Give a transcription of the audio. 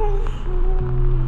Oh,